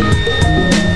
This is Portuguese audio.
Música